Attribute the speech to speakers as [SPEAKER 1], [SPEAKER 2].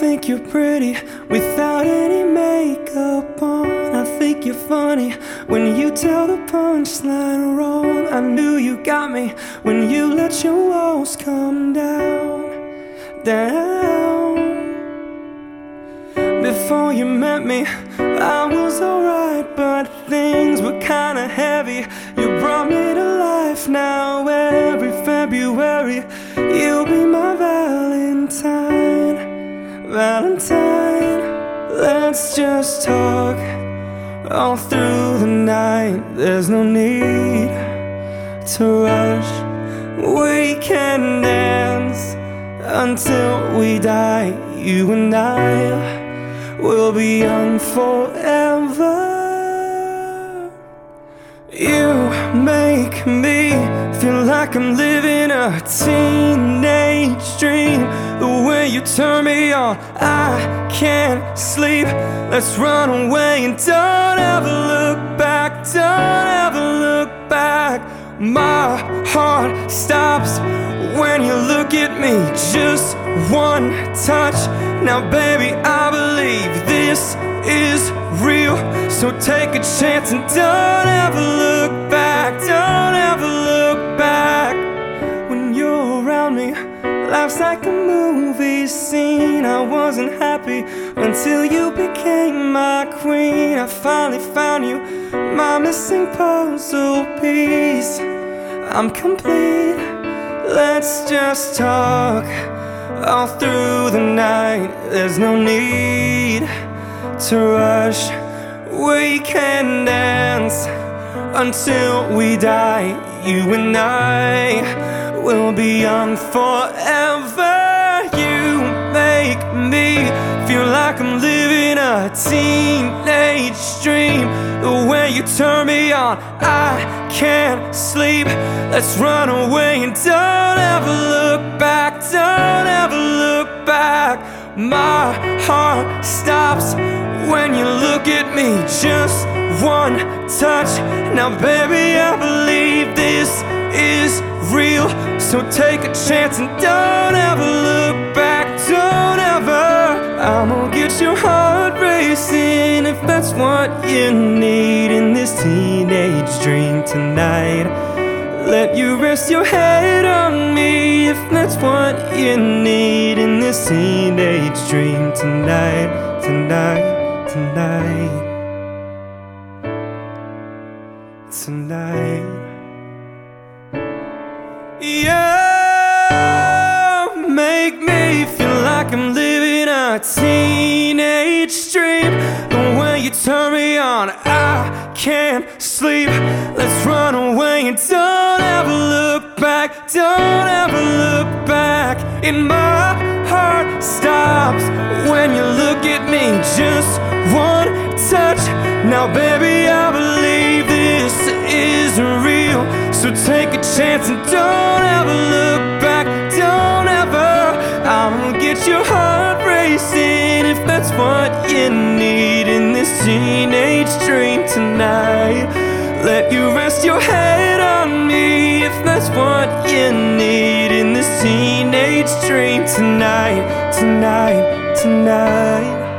[SPEAKER 1] think you're pretty without any makeup on. I think you're funny when you tell the punchline wrong. I knew you got me when you let your walls come down, down. Before you met me, I was alright, but things were kinda heavy. You brought me to life now. Every February, you'll be my Valentine. Valentine, let's just talk all through the night. There's no need to rush. We can dance until we die. You and I will be young forever. You make me feel like I'm living a teenage dream. You turn me on, I can't sleep. Let's run away and don't ever look back. Don't ever look back. My heart stops when you look at me. Just one touch. Now, baby, I believe this is real. So take a chance and don't ever look back. Don't ever look back. When you're around me, life's like a movie scene. I wasn't happy until you became my queen. I finally found you, my missing puzzle piece. I'm complete. Let's just talk all through the night. There's no need to rush. We can dance until we die. You and I will be young forever. You make me feel like I'm living a teenage dream. The way you turn me on, I can't sleep. Let's run away and don't ever look back. Don't ever look back. My heart stops when you look at me. Just one touch. Now, baby, I believe this is real. So take a chance and don't ever look back. Don't ever. I'm gonna get your heart racing if that's what you need in this teenage dream tonight. Let you rest your head on me if that's what you need in this teenage dream tonight, tonight, tonight, tonight. Yeah, make me feel like I'm living a teenage dream. The way you turn me on, I can't sleep. Let's run away and don't ever look back. Don't ever look back. And my heart stops when you look at me. Just one touch. Now, baby, I chance and don't ever look back. Don't ever. Gonna get your heart racing if that's what you need in this teenage dream tonight. Let you rest your head on me if that's what you need in this teenage dream tonight, tonight, tonight.